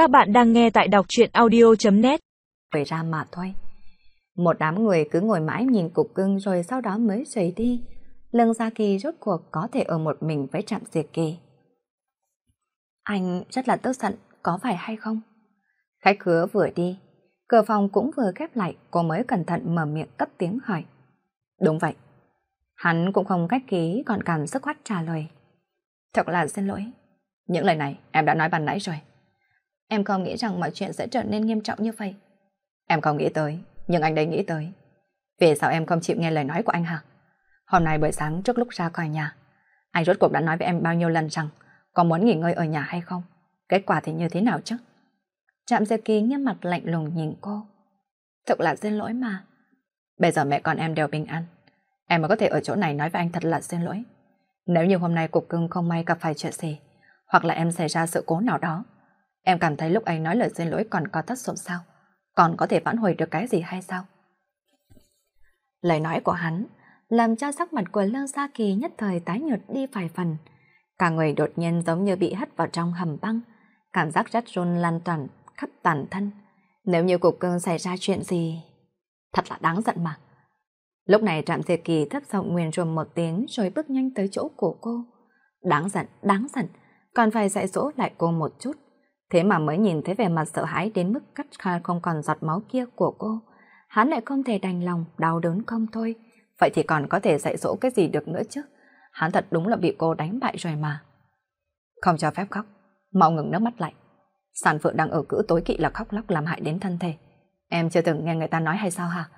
Các bạn đang nghe tại đọc truyện audio.net Về ra mà thôi. Một đám người cứ ngồi mãi nhìn cục cưng rồi sau đó mới rời đi. Lương Gia Kỳ rốt cuộc có thể ở một mình với Trạm Diệt Kỳ. Anh rất là tức giận, có phải hay không? Khách khứa vừa đi, cửa phòng cũng vừa khép lại, cô mới cẩn thận mở miệng cất tiếng hỏi. Đúng vậy. Hắn cũng không cách ký còn cảm sức khoát trả lời. Thật là xin lỗi. Những lời này em đã nói ban nãy rồi. Em không nghĩ rằng mọi chuyện sẽ trở nên nghiêm trọng như vậy. Em không nghĩ tới, nhưng anh đấy nghĩ tới. Vì sao em không chịu nghe lời nói của anh hả? Hôm nay buổi sáng trước lúc ra khỏi nhà, anh rốt cuộc đã nói với em bao nhiêu lần rằng có muốn nghỉ ngơi ở nhà hay không? Kết quả thì như thế nào chứ? Trạm Diệp Kỳ nghiêm mặt lạnh lùng nhìn cô. thật là xin lỗi mà. Bây giờ mẹ con em đều bình an. Em mới có thể ở chỗ này nói với anh thật là xin lỗi. Nếu như hôm nay cục cưng không may gặp phải chuyện gì, hoặc là em xảy ra sự cố nào đó, em cảm thấy lúc anh nói lời xin lỗi còn có tác dụng sao? Còn có thể vãn hồi được cái gì hay sao? Lời nói của hắn làm cho sắc mặt của Lương Gia Kỳ nhất thời tái nhợt đi vài phần. Cả người đột nhiên giống như bị hất vào trong hầm băng, cảm giác rắt run lan toàn khắp toàn thân. Nếu như cục cưng xảy ra chuyện gì... Thật là đáng giận mà. Lúc này Trạm Diệt Kỳ thấp giọng nguyền rùm một tiếng rồi bước nhanh tới chỗ của cô. Đáng giận, đáng giận, còn phải dạy dỗ lại cô một chút. Thế mà mới nhìn thấy vẻ mặt sợ hãi đến mức cắt kha không còn giọt máu kia của cô. Hắn lại không thể đành lòng, đau đớn không thôi. Vậy thì còn có thể dạy dỗ cái gì được nữa chứ? Hắn thật đúng là bị cô đánh bại rồi mà. Không cho phép khóc, mau ngừng nước mắt lại. Sản phượng đang ở cữ tối kỵ là khóc lóc làm hại đến thân thể. Em chưa từng nghe người ta nói hay sao hả?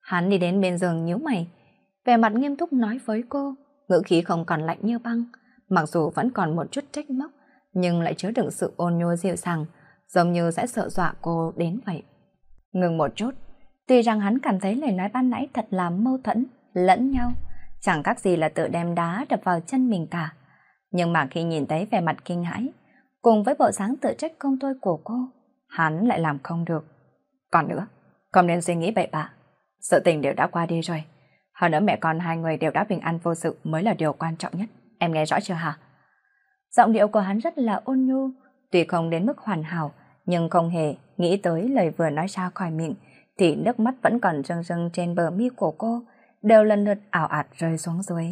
Hắn đi đến bên giường nhíu mày, vẻ mặt nghiêm túc nói với cô, ngữ khí không còn lạnh như băng, mặc dù vẫn còn một chút trách móc, nhưng lại chứa đựng sự ôn nhu dịu dàng, giống như sẽ sợ dọa cô đến vậy. Ngừng một chút, tuy rằng hắn cảm thấy lời nói ban nãy thật là mâu thuẫn, lẫn nhau, chẳng khác gì là tự đem đá đập vào chân mình cả. Nhưng mà khi nhìn thấy vẻ mặt kinh hãi, cùng với bộ dáng tự trách công tôi của cô, hắn lại làm không được. Còn nữa, không nên suy nghĩ bậy bạ. Sự tình đều đã qua đi rồi. Hơn nữa mẹ con hai người đều đã bình an vô sự mới là điều quan trọng nhất. Em nghe rõ chưa hả? Giọng điệu của hắn rất là ôn nhu, tuy không đến mức hoàn hảo, nhưng không hề nghĩ tới lời vừa nói ra khỏi miệng, thì nước mắt vẫn còn rưng rưng trên bờ mi của cô, đều lần lượt ảo ạt rơi xuống dưới.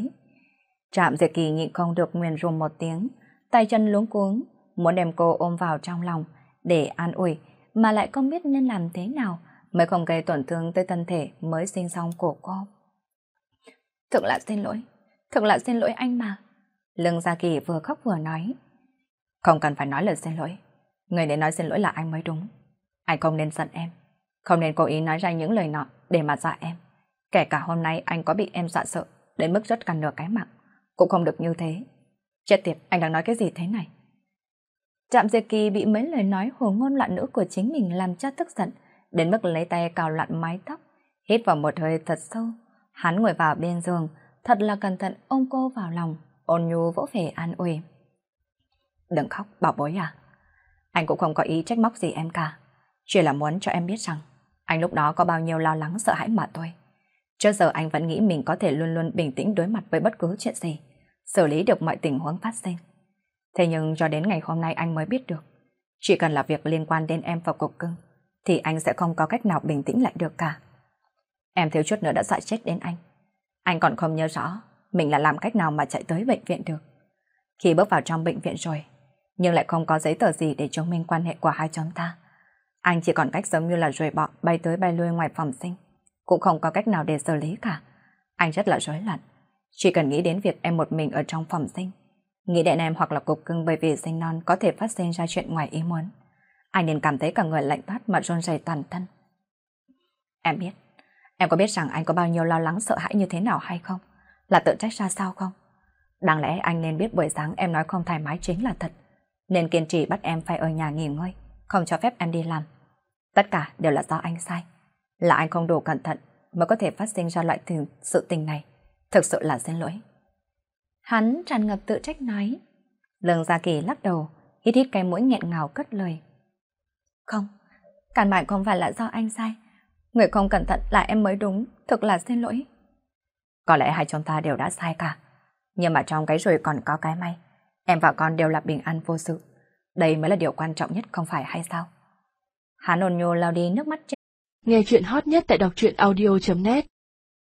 Trạm Diệp Kỳ nhịn không được nguyền rùm một tiếng, tay chân luống cuống, muốn đem cô ôm vào trong lòng để an ủi, mà lại không biết nên làm thế nào mới không gây tổn thương tới thân thể mới sinh xong của cô. Thực là xin lỗi, thực là xin lỗi anh mà. Lương Gia Kỳ vừa khóc vừa nói. Không cần phải nói lời xin lỗi, người để nói xin lỗi là anh mới đúng. Anh không nên giận em, không nên cố ý nói ra những lời nọ để mà dọa em. Kể cả hôm nay anh có bị em dọa sợ đến mức rất cần nửa cái mạng, cũng không được như thế. Chết tiệt, anh đang nói cái gì thế này? Trạm Diệp Kỳ bị mấy lời nói hồ ngôn loạn nữ của chính mình làm cho tức giận, đến mức lấy tay cào loạn mái tóc, hít vào một hơi thật sâu. Hắn ngồi vào bên giường, thật là cẩn thận ôm cô vào lòng, ôn nhu vỗ về an ủi. Đừng khóc, bảo bối à. Anh cũng không có ý trách móc gì em cả. Chỉ là muốn cho em biết rằng anh lúc đó có bao nhiêu lo lắng sợ hãi mà thôi. Trước giờ anh vẫn nghĩ mình có thể luôn luôn bình tĩnh đối mặt với bất cứ chuyện gì, xử lý được mọi tình huống phát sinh. Thế nhưng cho đến ngày hôm nay anh mới biết được, chỉ cần là việc liên quan đến em và cục cưng, thì anh sẽ không có cách nào bình tĩnh lại được cả. Em thiếu chút nữa đã dọa chết đến anh. Anh còn không nhớ rõ mình là làm cách nào mà chạy tới bệnh viện được. Khi bước vào trong bệnh viện rồi, nhưng lại không có giấy tờ gì để chứng minh quan hệ của hai chúng ta. Anh chỉ còn cách giống như là rùi bọ bay tới bay lui ngoài phòng sinh. Cũng không có cách nào để xử lý cả. Anh rất là rối loạn. Chỉ cần nghĩ đến việc em một mình ở trong phòng sinh. Nghĩ đến em hoặc là cục cưng bởi vì sinh non có thể phát sinh ra chuyện ngoài ý muốn. Anh nên cảm thấy cả người lạnh toát mà run rẩy toàn thân. Em biết, em có biết rằng anh có bao nhiêu lo lắng sợ hãi như thế nào hay không? Là tự trách ra sao không? Đáng lẽ anh nên biết buổi sáng em nói không thoải mái chính là thật. Nên kiên trì bắt em phải ở nhà nghỉ ngơi, không cho phép em đi làm. Tất cả đều là do anh sai. Là anh không đủ cẩn thận mới có thể phát sinh ra loại tình, sự tình này. Thực sự là xin lỗi. Hắn tràn ngập tự trách nói. Lương Gia Kỳ lắc đầu, hít hít cái mũi nghẹn ngào cất lời. Không, căn bản không phải là do anh sai. Người không cẩn thận là em mới đúng, thực là xin lỗi. Có lẽ hai chúng ta đều đã sai cả. Nhưng mà trong cái rồi còn có cái may. Em và con đều là bình an vô sự. Đây mới là điều quan trọng nhất, không phải hay sao? Hà ôn nhô lao đi nước mắt chết. Nghe chuyện hot nhất tại đọc truyện audio.net